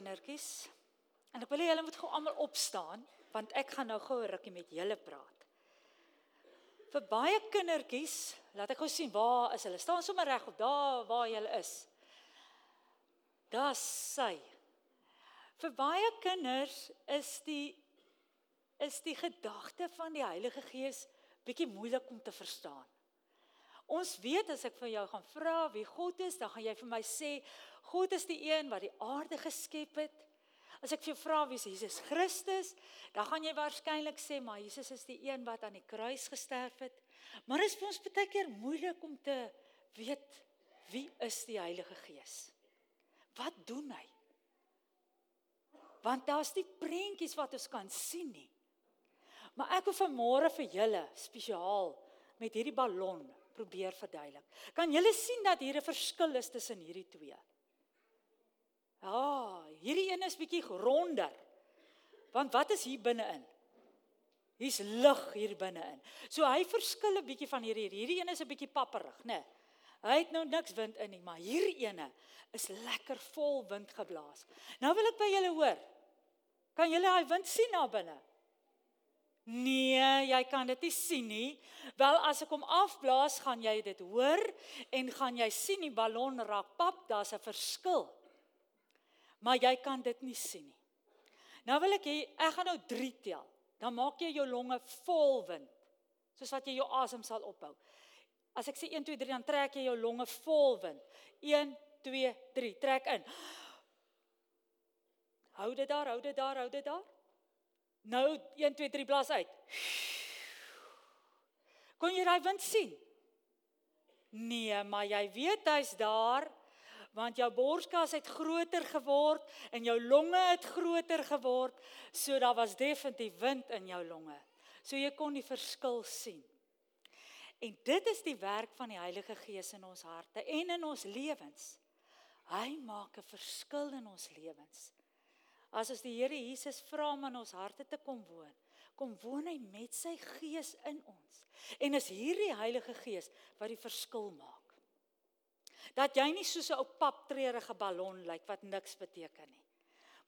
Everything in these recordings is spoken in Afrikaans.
kindertjies. En ek wil hê julle moet gou almal opstaan want ek gaan nou gou 'n rukkie met julle praat. Vir baie kindertjies, laat ek gou sien waar is hulle? Staan sommer reg op daar waar julle is. Daar sy. Vir baie kinders is die is die gedagte van die Heilige Gees bietjie moeilik om te verstaan. Ons weet as ek vir jou gaan vra wie God is, dan gaan jy vir my sê God is die een wat die aarde geskep het. As ek vir jou vra wie is Jesus Christus, dan gaan jy waarskynlik sê maar Jesus is die een wat aan die kruis gesterf het. Maar is vir ons baie keer moeilik om te weet wie is die Heilige Gees? Wat doen hy? Want daar's die prentjies wat ons kan sien nie. Maar ek wil vanmôre vir julle spesiaal met hierdie ballon probeer verduidelik. Kan julle sien dat hier 'n verskil is tussen hierdie twee? Ja, hierdie een is bietjie ronder. Want wat is hier binne-in? Hier's lug hier binne-in. So hy verskil 'n bietjie van hierdie. Hierdie een is 'n bietjie papperig, né? Hy het nou niks wind in nie, maar hierdie ene is lekker vol wind geblaas. Nou wil ek by julle hoor. Kan julle daai wind sien daar binne? Nee, jy kan dit nie sien nie. Wel as ek hom afblaas, gaan jy dit hoor en gaan jy sien die ballon raak pap, daar's 'n verskil. Maar jy kan dit nie sien nie. Nou wil ek hê ek gaan nou 3 tel. Dan maak jy jou longe vol wind. Soos wat jy jou asem sal ophou. As ek sê 1 2 3 dan trek jy jou longe vol wind. 1 2 3 trek in. Hou dit daar, hou dit daar, hou dit daar. Nou 1 2 3 blaas uit. Kon jy daai wind sien? Nee, maar jy weet hy's daar want jou borskas het groter geword en jou longe het groter geword, so daar was definitief wind in jou longe. So jy kon die verskil sien. En dit is die werk van die Heilige Gees in ons harte en in ons lewens. Hy maak 'n verskil in ons lewens. As ons die Here Jesus vra om in ons harte te kom woon, kom woon hy met sy gees in ons. En is hierdie Heilige Gees wat die verskil maak. Dat jy nie soos 'n ou paptreurige ballon lyk wat niks beteken nie.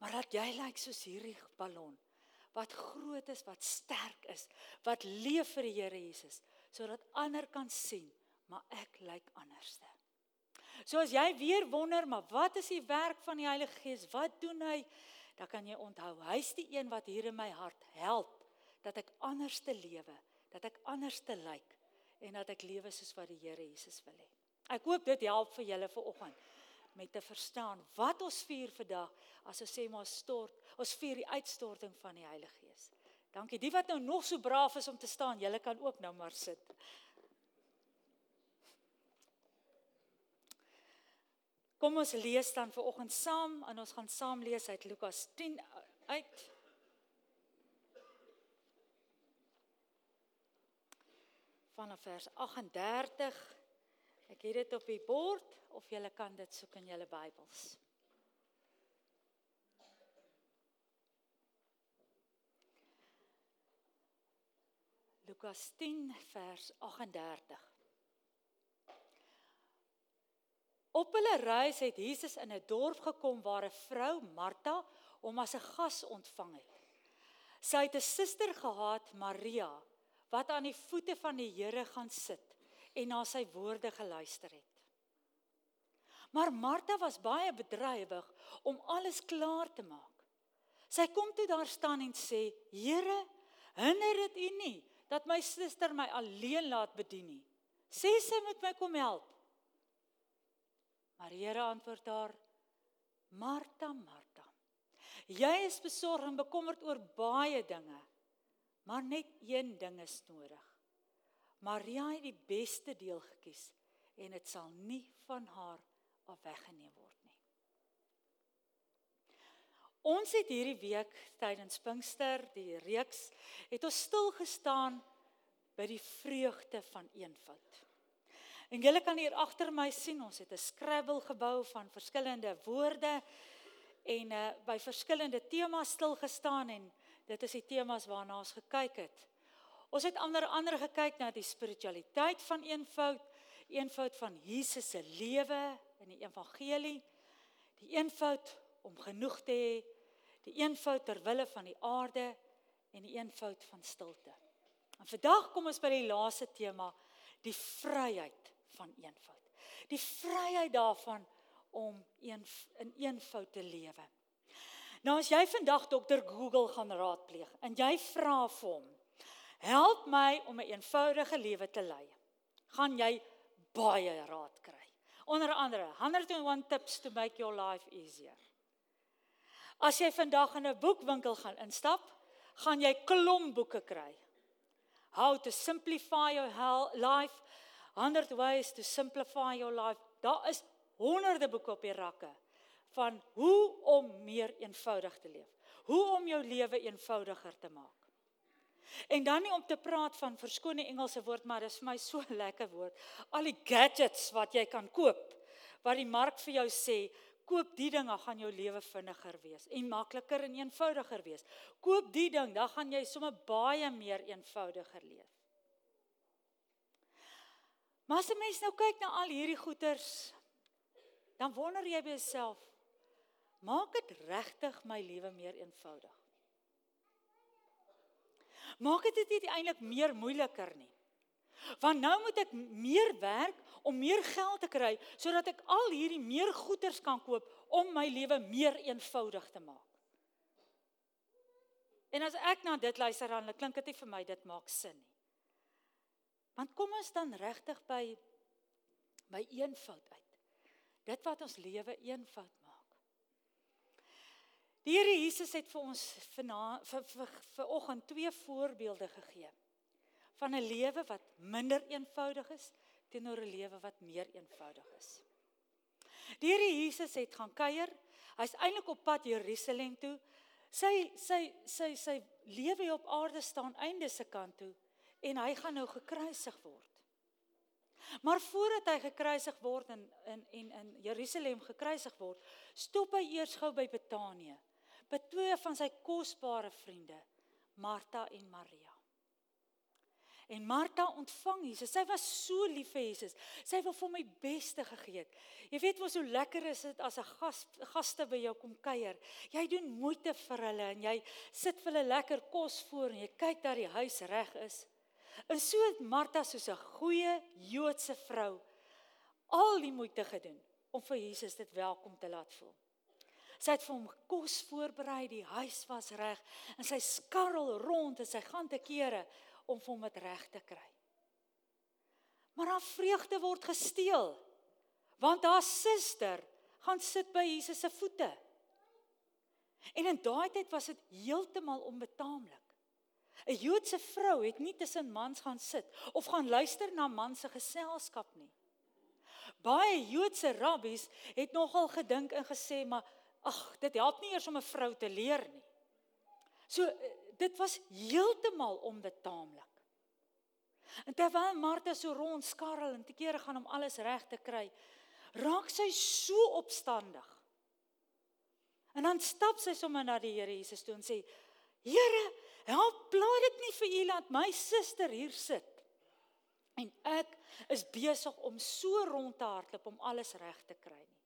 Maar dat jy lyk soos hierdie ballon wat groot is, wat sterk is, wat leef vir die Here Jesus, sodat ander kan sien, maar ek lyk anderste. So as jy weer wonder, maar wat is die werk van die Heilige Gees? Wat doen hy? Dan kan jy onthou, hy's die een wat hier in my hart help dat ek anders te lewe, dat ek anders te lyk en dat ek lewe soos wat die Here Jesus wil hê. Ek hoop dit help vir julle vanoggend met te verstaan wat ons vier vandag as ons sê maar stort, ons vier die uitstorting van die Heilige Gees. Dankie. Die wat nou nog so braaf is om te staan, julle kan ook nou maar sit. Kom ons lees dan vir oggend saam en ons gaan saam lees uit Lukas 10 uit. Vanaf vers 38. Ek het dit op die bord of julle kan dit soek in julle Bybels. Lukas 10 vers 38. Op hulle reis het Jesus in 'n dorp gekom waar 'n vrou, Martha, hom as 'n gas ontvang het. Sy het 'n suster gehad, Maria, wat aan die voete van die Here gaan sit en na sy woorde geluister het. Maar Martha was baie bedrywig om alles klaar te maak. Sy kom toe daar staan en sê: "Here, hinder dit U nie dat my suster my alleen laat bedien nie. Sê sy moet my kom help." Maar Here antwoord haar: Martha, Martha. Jy is besorg en bekommerd oor baie dinge, maar net een ding is nodig. Maria het die beste deel gekies en dit sal nie van haar af weggeneem word nie. Ons het hierdie week tydens Pinkster, die reeks, het ons stil gestaan by die vreugde van eenvoud. En julle kan hier agter my sien, ons het 'n Scrabble gebou van verskillende woorde en uh, by verskillende temas stil gestaan en dit is die temas waarna ons gekyk het. Ons het ander ander gekyk na die spiritualiteit van eenvoud, eenvoud van Jesus se lewe in die evangelie, die eenvoud om genoeg te hê, die eenvoud ter wille van die aarde en die eenvoud van stilte. En vandag kom ons by die laaste tema, die vryheid van eenvoud. Die vryheid daarvan om een in eenvoud te lewe. Nou as jy vandag dokter Google gaan raadpleeg en jy vra vir hom, help my om 'n eenvoudige lewe te lei, gaan jy baie raad kry. Onder andere 101 tips to make your life easier. As jy vandag in 'n boekwinkel gaan instap, gaan jy klomp boeke kry. How to simplify your life, 100 ways to simplify your life. Daar is honderde boeke op die rakke van hoe om meer eenvoudig te leef. Hoe om jou lewe eenvoudiger te maak. En dan nie om te praat van verskone Engelse woord, maar dis vir my so lekker woord. Al die gadgets wat jy kan koop wat die mark vir jou sê, koop die ding, dan gaan jou lewe vinniger wees en makliker en eenvoudiger wees. Koop die ding, dan gaan jy sommer baie meer eenvoudiger leef. Maar as jy mens nou kyk na al hierdie goeters, dan wonder jy by jouself, maak dit regtig my lewe meer eenvoudig? Maak dit dit eintlik meer moeiliker nie? Want nou moet ek meer werk om meer geld te kry sodat ek al hierdie meer goederes kan koop om my lewe meer eenvoudig te maak. En as ek na dit luister dan klink dit nie vir my dit maak sin nie. Want kom ons dan regtig by by eenvoud uit. Dit wat ons lewe eenvoud maak. Die Here Jesus het vir ons vanaand vir vir vanoggend twee voorbeelde gegee van 'n lewe wat minder eenvoudig is teenoor 'n lewe wat meer eenvoudig is. Die Here Jesus het gaan kuier. Hy's eintlik op pad Jerusalem toe. Sy sy sy sy lewe hier op aarde staan einde se kant toe en hy gaan nou gekruisig word. Maar voordat hy gekruisig word en in en in Jerusalem gekruisig word, stop hy eers gou by Betanië by twee van sy kosbare vriende, Martha en Maria. En Martha ontvang Jesus. Sy was so lief vir Jesus. Sy het vir my beste gegee. Jy weet mos hoe lekker is dit as 'n gas gaste by jou kom kuier. Jy doen moeite vir hulle en jy sit vir hulle lekker kos voor en jy kyk dat die huis reg is. En so het Martha soos 'n goeie Joodse vrou al die moeite gedoen om vir Jesus dit welkom te laat voel. Sy het vir hom kos voorberei, die huis was reg en sy skarrel rond en sy gaan te kere om vir hom dit reg te kry. Maar haar vreugde word gesteel want haar suster gaan sit by Jesus se voete. En in daai tyd was dit heeltemal onbetaamlik. 'n Joodse vrou het nie tussen mans gaan sit of gaan luister na man se geselskap nie. Baie Joodse rabbies het nogal gedink en gesê maar ag dit help nie eers om 'n vrou te leer nie. So dit was heeltemal onbetaamlik. En terwyl Martha so rond skarrel en te kere gaan om alles reg te kry, raak sy so opstandig. En dan stap sy sommer na die Here Jesus toe en sê: "Here, help plaat dit nie vir U laat my suster hier sit." En ek is besig om so rond te hardloop om alles reg te kry nie.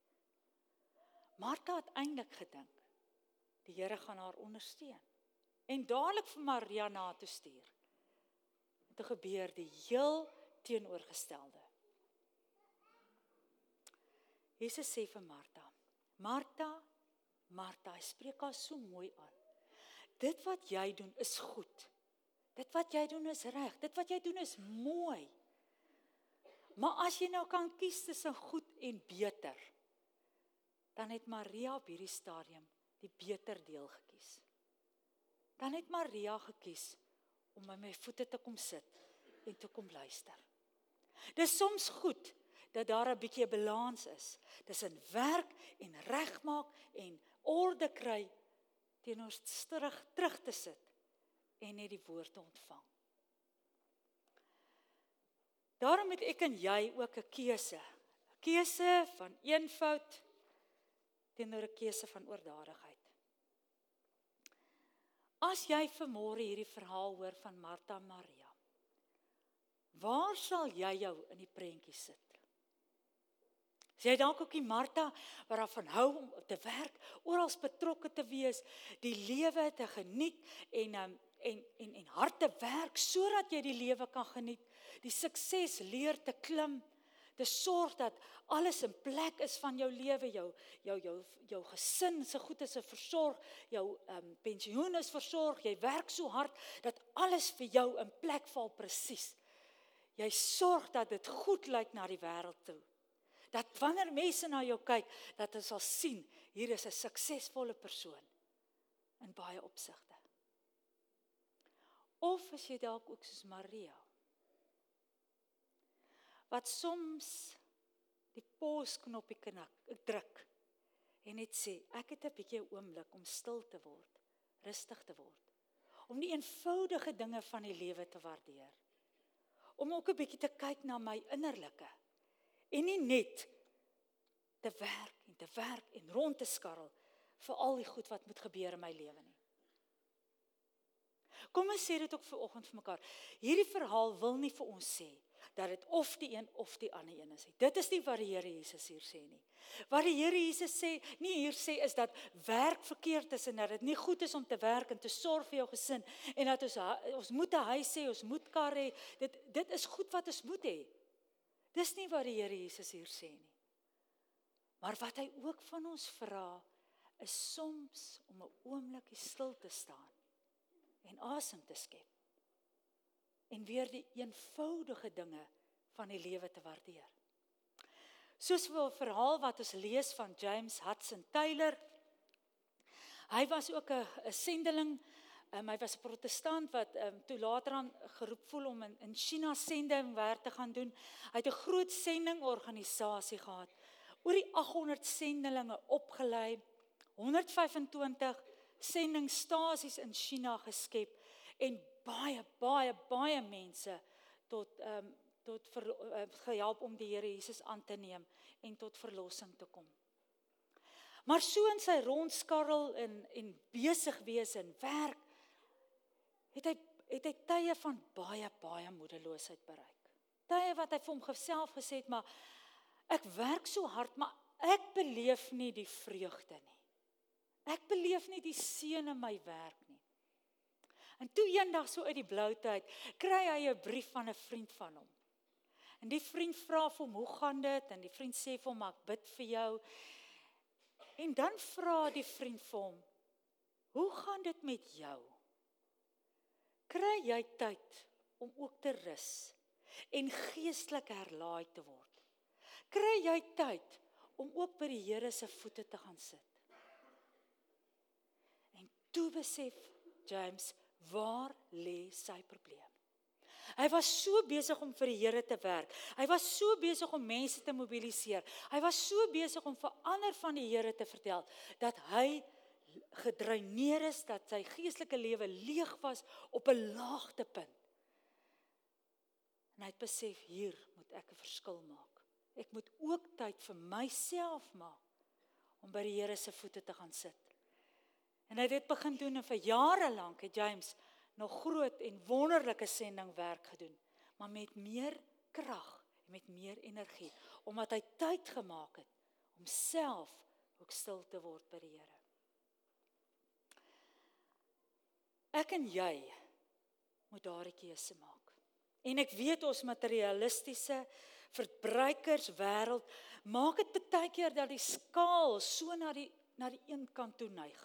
Martha het eintlik gedink die Here gaan haar ondersteun en dadelik vir Maria na toe stuur. Dit gebeur die heel teenoorgestelde. Jesus sê vir Martha: "Martha, Martha, hy spreek haar so mooi aan. Dit wat jy doen is goed. Dit wat jy doen is reg. Dit wat jy doen is mooi. Maar as jy nou kan kies tussen goed en beter, dan het Maria op hierdie stadium die beter deel gekies dan het Maria gekies om by my voete te kom sit en te kom luister. Dis soms goed dat daar 'n bietjie balans is tussen werk en regmaak en orde kry teenoor terug terug te sit en net die woord te ontvang. Daarom het ek en jy ook 'n keuse. 'n Keuse van eenvoud teenoor 'n keuse van oordadigheid. As jy vanmôre hierdie verhaal hoor van Martha en Maria, waar sal jy jou in die prentjie sit? Sy het dalk ook die Martha wat daarvan hou om te werk, oral betrokke te wees, die lewe te geniet en um, en en en hard te werk sodat jy die lewe kan geniet, die sukses leer te klim, te sorg dat alles in plek is van jou lewe, jou jou jou jou gesin se goed is versorg, jou um, pensioen is versorg, jy werk so hard dat alles vir jou in plek val presies. Jy sorg dat dit goed lyk na die wêreld toe dat wanneer mense na jou kyk, dat hulle sal sien hier is 'n suksesvolle persoon in baie opsigte. Of as jy dalk ook soos Maria wat soms die pausknoppie knak, ek druk en net sê ek het 'n bietjie 'n oomblik om stil te word, rustig te word, om die eenvoudige dinge van die lewe te waardeer. Om ook 'n bietjie te kyk na my innerlike en nie net te werk en te werk en rond te skarrel vir al die goed wat moet gebeur in my lewe nie. Kom ons sê dit ook vir oggend vir mekaar. Hierdie verhaal wil nie vir ons sê dat dit of die een of die ander een is nie. Dit is nie wat die Here Jesus hier sê nie. Wat die Here Jesus sê, nie hier sê is dat werk verkeerd is en dat dit nie goed is om te werk en te sorg vir jou gesin en dat ons ons moet 'n huis hê, ons moet kar hê. Dit dit is goed wat ons moet hê. Dis nie wat die Here Jesus hier sê nie. Maar wat hy ook van ons vra is soms om 'n oombliekie stil te staan en asem te skep. En weer die eenvoudige dinge van die lewe te waardeer. Soos 'n verhaal wat ons lees van James Hudson Taylor. Hy was ook 'n sendeling Um, hy was 'n protestant wat um, toe later aan geroep voel om in, in China sending werk te gaan doen. Hy het 'n groot sendingorganisasie gehad. Oor die 800 sendelinge opgelei, 125 sendingstasies in China geskep en baie baie baie mense tot ehm um, tot ver, uh, gehelp om die Here Jesus aan te neem en tot verlossing te kom. Maar so in sy rondskarrel en en besig wees en werk het hy het hy tye van baie baie moedeloosheid bereik. Tye wat hy vir hom self gesê het, maar ek werk so hard, maar ek beleef nie die vreugde nie. Ek beleef nie die seën in my werk nie. En toe eendag so uit die blou tyd, kry hy 'n brief van 'n vriend van hom. En die vriend vra vir hom, "Hoe gaan dit?" En die vriend sê vir hom, "Ek bid vir jou." En dan vra die vriend vir hom, "Hoe gaan dit met jou?" Kry jy tyd om ook te rus en geestelik herlaai te word. Kry jy tyd om ook by die Here se voete te gaan sit. En toe besef James waar lê sy probleem. Hy was so besig om vir die Here te werk. Hy was so besig om mense te mobiliseer. Hy was so besig om vir ander van die Here te vertel dat hy gedreineer is dat sy geestelike lewe leeg was op 'n laagtepunt. En hy het besef hier moet ek 'n verskil maak. Ek moet ook tyd vir myself maak om by die Here se voete te gaan sit. En hy het dit begin doen en vir jare lank het James nog groot en wonderlike sendingwerk gedoen, maar met meer krag en met meer energie omdat hy tyd gemaak het om self ook stil te word by die Here. Ek en jy moet daardie keuse maak. En ek weet ons materialistiese verbruikerswêreld maak dit baie keer dat die skaal so na die na die een kant toe neig.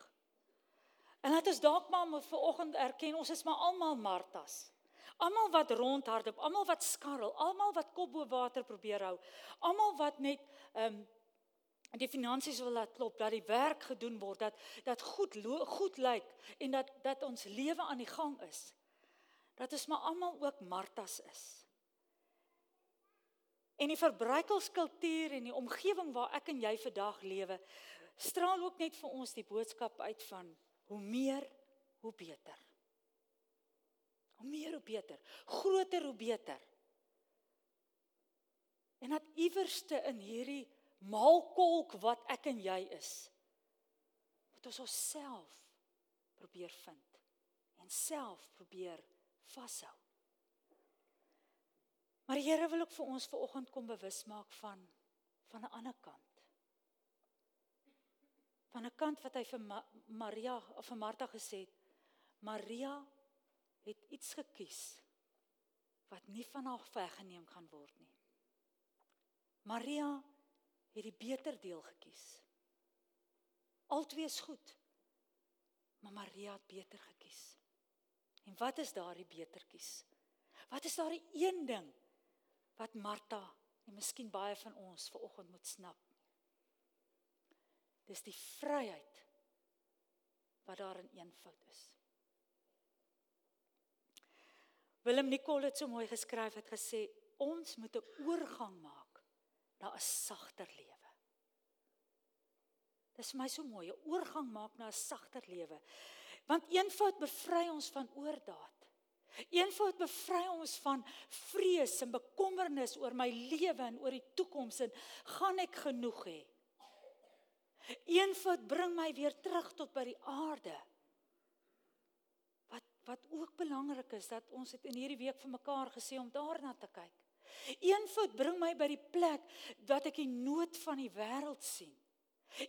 En laat ons dalk maar vir oggend erken ons is maar almal Martas. Almal wat rondhardop, almal wat skarrel, almal wat kop bo water probeer hou, almal wat net ehm um, en die finansies wil laat klop dat die werk gedoen word dat dat goed goed lyk en dat dat ons lewe aan die gang is. Dat ons maar almal ook martas is. En die verbruikerskultuur en die omgewing waar ek en jy vandag lewe straal ook net vir ons die boodskap uit van hoe meer hoe beter. Hoe meer hoe beter. Groter hoe beter. En dat iewerste in hierdie maalkolk wat ek en jy is. Moet ons onsself probeer vind en self probeer vashou. Maar die Here wil ook vir ons vanoggend kom bewus maak van van 'n ander kant. Van 'n kant wat hy vir Ma Maria of vir Martha gesê het, Maria het iets gekies wat nie van haar weggeneem kan word nie. Maria het die beter deel gekies. Altwee is goed. Maar Maria het beter gekies. En wat is daardie beter kies? Wat is daardie een ding wat Martha en miskien baie van ons ver oggend moet snap? Dis die vryheid wat daar in eenvoud is. Willem Nicol het so mooi geskryf het gesê ons moet 'n oorgang maak na 'n sagter lewe. Dis vir my so mooi, 'n oorgang maak na 'n sagter lewe. Want eenvoud bevry ons van oordaat. Eenvoud bevry ons van vrees en bekommernis oor my lewe en oor die toekoms en gaan ek genoeg hê? Eenvoud bring my weer terug tot by die aarde wat ook belangrik is dat ons het in hierdie week vir mekaar gesê om daarna te kyk. Een voet bring my by die plek dat ek die nood van die wêreld sien.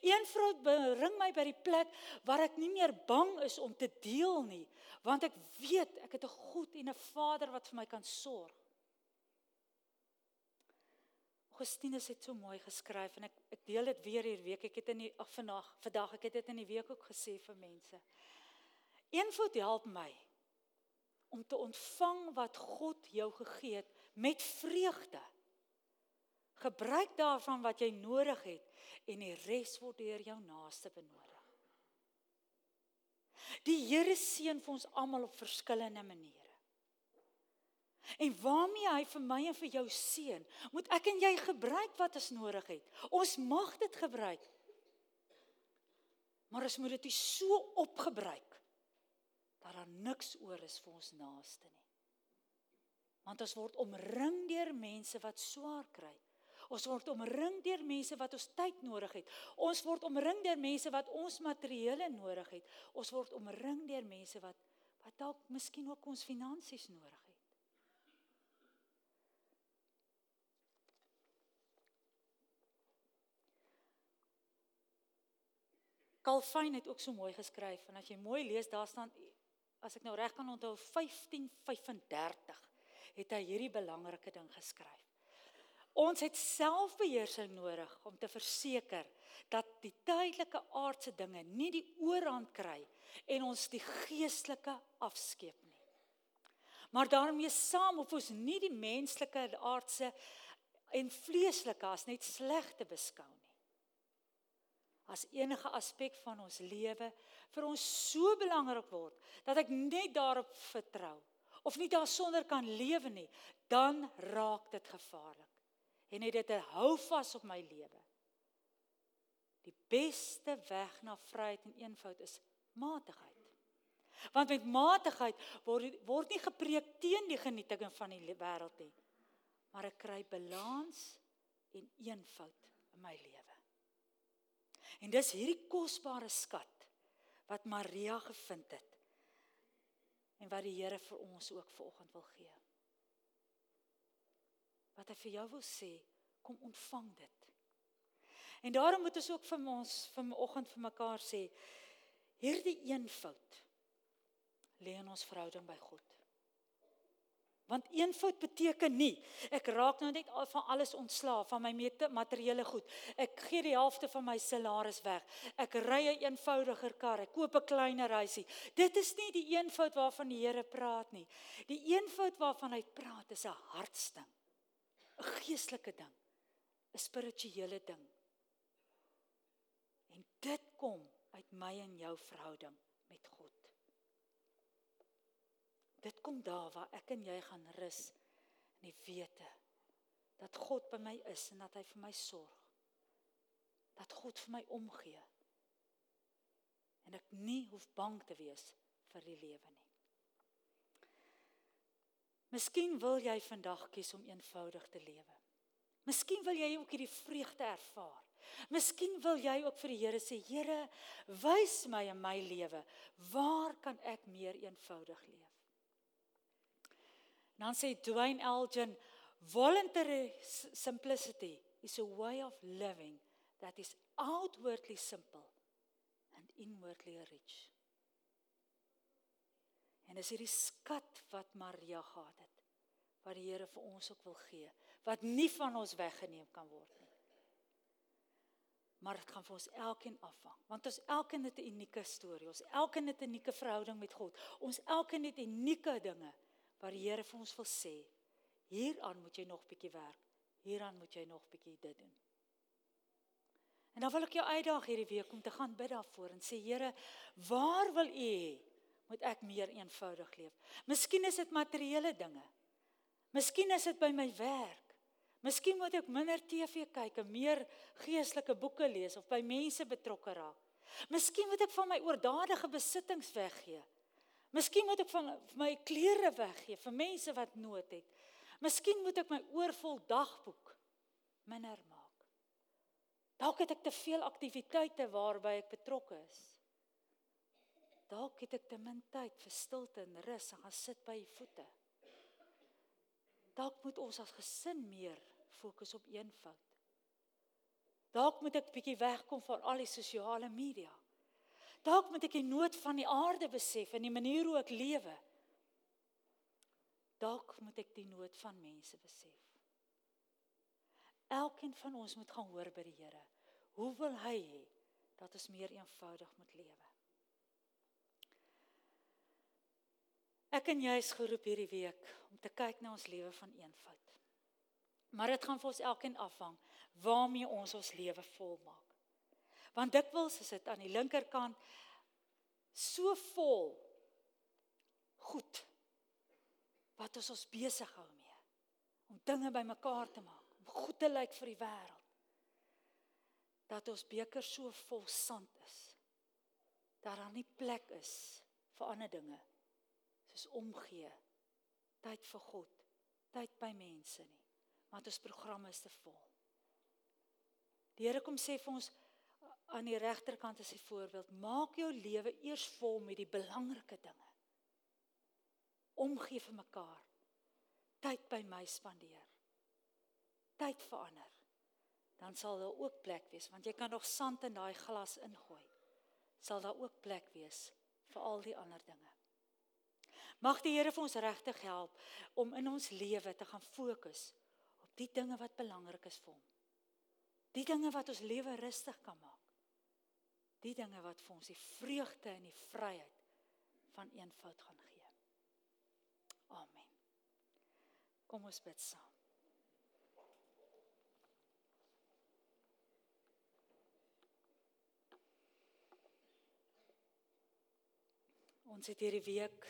Een vrou bring my by die plek waar ek nie meer bang is om te deel nie, want ek weet ek het 'n God en 'n Vader wat vir my kan sorg. Augustinus het so mooi geskryf en ek ek deel dit weer hierdie week. Ek het in die ag vandag, vandag ek het dit in die week ook gesê vir mense. Een voet help my om te ontvang wat God jou gegee het met vreugde. Gebruik daarvan wat jy nodig het en die res word deur jou naaste benodig. Die Here seën vir ons almal op verskillende maniere. En waarmee hy vir my en vir jou seën, moet ek en jy gebruik wat ons nodig het. Ons mag dit gebruik. Maar ons moet dit so opgebruik dat daar niks oor is vir ons naaste nie. Want ons word omring deur mense wat swaar kry. Ons word omring deur mense wat ons tyd nodig het. Ons word omring deur mense wat ons materiële nodig het. Ons word omring deur mense wat wat dalk miskien ook ons finansies nodig het. Calvin het ook so mooi geskryf en as jy mooi lees daar staan as ek nou reg kan onthou 1535 het hy hierdie belangrike ding geskryf. Ons het selfbeheersing nodig om te verseker dat die tydelike aardse dinge nie die oorhand kry en ons die geestelike afskeep nie. Maar daarmee saam of ons nie die menslike aardse en vleeslike as net sleg te beskou nie. As enige aspek van ons lewe vir ons so belangrik word dat ek net daarop vertrou of nie daarsonder kan lewe nie, dan raak dit gevaarlik. En het dit 'n hou vas op my lewe. Die beste weg na vryheid en eenvoud is matigheid. Want met matigheid word word nie gepreek teen die genieting van die wêreld nie, maar ek kry balans en eenvoud in my lewe. En dis hierdie kosbare skat wat Maria gevind het en wat die Here vir ons ook vanoggend wil gee. Wat hy vir jou wil sê, kom ontvang dit. En daarom moet ons ook vir ons vanoggend vir mekaar sê, hierdie eenvoud lê in ons verhouding by God. Want eenvoud beteken nie ek raak nou net van alles ontslaaf van my materiële goed. Ek gee die helfte van my salaris weg. Ek ry 'n eenvoudiger kar, ek koop 'n kleiner huisie. Dit is nie die eenvoud waarvan die Here praat nie. Die eenvoud waarvan hy praat is 'n hartsding. 'n Geestelike ding. 'n Spirituele ding. En dit kom uit my en jou verhouding met God. Dit kom daar waar ek en jy gaan rus in die wete dat God by my is en dat hy vir my sorg. Dat God vir my omgee. En ek nie hoef bang te wees vir die lewe nie. Miskien wil jy vandag kies om eenvoudig te lewe. Miskien wil jy ook hierdie vreugde ervaar. Miskien wil jy ook vir die Here sê, Here, wys my in my lewe, waar kan ek meer eenvoudig lewe? Dan sê Dwayne Elgin, voluntary simplicity is a way of living that is outwardly simple and inwardly rich. En dis hierdie skat wat Maria gehad het wat die Here vir ons ook wil gee, wat nie van ons weggeneem kan word nie. Maar dit gaan vir ons elkeen afhang, want ons elkeen het 'n unieke storie, ons elkeen het 'n unieke verhouding met God. Ons elkeen het unieke dinge wat die Here vir ons wil sê. Hieraan moet jy nog bietjie werk. Hieraan moet jy nog bietjie dit doen. En dan wil ek jou uitdaag hierdie week om te gaan bid daarvoor en sê Here, waar wil U hê moet ek meer eenvoudig leef? Miskien is dit materiële dinge. Miskien is dit by my werk. Miskien moet ek minder TV kyk en meer geestelike boeke lees of by mense betrokke raak. Miskien moet ek van my oordadige besittings weggee. Miskien moet ek van my klere weggee vir mense wat nood het. Miskien moet ek my oorvol dagboek minder maak. Dalk het ek te veel aktiwiteite waarby ek betrokke is. Dalk het ek te min tyd vir stilte en rus en gaan sit by u voete. Dalk moet ons as gesin meer fokus op eenvoud. Dalk moet ek bietjie wegkom van al die sosiale media. Dalk moet ek die nood van die aarde besef en die manier hoe ek lewe. Dalk moet ek die nood van mense besef. Elkeen van ons moet gaan hoor by die Here. Hoe wil hy hê dat ons meer eenvoudig moet lewe? Ek en jy is geroep hierdie week om te kyk na ons lewe van eenvoud. Maar dit gaan vir ons elkeen afhang waarmee ons ons lewe volmaak. Want dikwels is dit aan die linkerkant so vol goed wat ons ons besig hou mee om dinge bymekaar te maak, om goed te lyk vir die wêreld. Dat ons beker so vol sand is dat daar nie plek is vir ander dinge soos omgee, tyd vir God, tyd by mense nie, want ons programme is te vol. Die Here kom sê vir ons aan die regterkant as 'n voorbeeld, maak jou lewe eers vol met die belangrike dinge. Omgee vir mekaar. Tyd by my spandeer. Tyd vir ander. Dan sal daar ook plek wees want jy kan nog sand in daai glas ingooi. Sal daar ook plek wees vir al die ander dinge. Mag die Here vir ons regtig help om in ons lewe te gaan fokus op die dinge wat belangrik is vir hom. Die dinge wat ons lewe rustig kan maak die dinge wat vir ons die vreugde en die vryheid van eenvoud gaan gee. Amen. Kom ons bid saam. Ons het hierdie week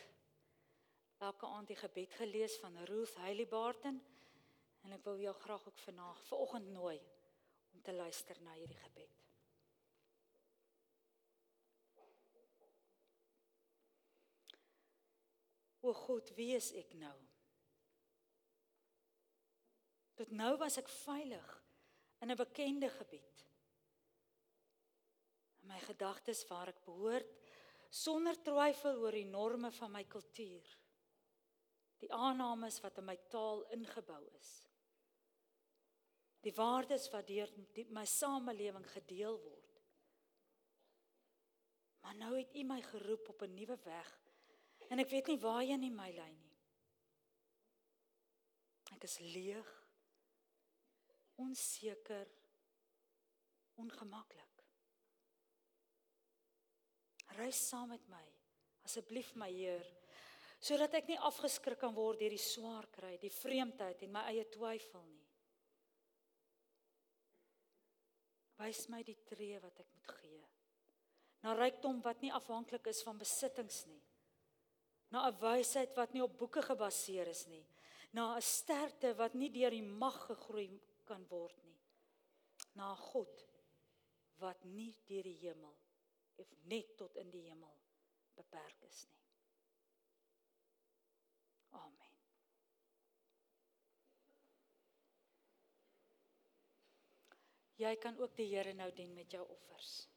elke aand die gebed gelees van Ruth Heilibarten en ek wil jou graag ook vanaand vanoggend nooi om te luister na hierdie gebed. O God, wie is ek nou? Tot nou was ek veilig in 'n bekende gebied. In my gedagtes waar ek behoort sonder twyfel oor die norme van my kultuur. Die aannames wat in my taal ingebou is. Die waardes wat deur my samelewing gedeel word. Maar nou het U my geroep op 'n nuwe weg en ek weet nie waarheen in my lei nie. Ek is leeg, onseker, ongemaklik. Reis saam met my, asseblief my Heer, sodat ek nie afgeskrik kan word deur die swaar kry, die vreemdheid en my eie twyfel nie. Wys my die tree wat ek moet gee. Na rykdom wat nie afhanklik is van besittings nie na 'n wysheid wat nie op boeke gebaseer is nie, na 'n sterkte wat nie deur die mag gegroei kan word nie, na 'n God wat nie deur die hemel of net tot in die hemel beperk is nie. Amen. Jy kan ook die Here nou dien met jou offers.